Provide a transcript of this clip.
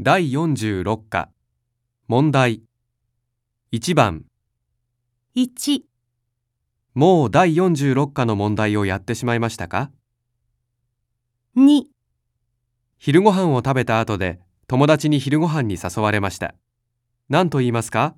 第46課。問題。1番。1、もう第46課の問題をやってしまいましたか？2、昼ご飯を食べた後で友達に昼ご飯に誘われました。何と言いますか？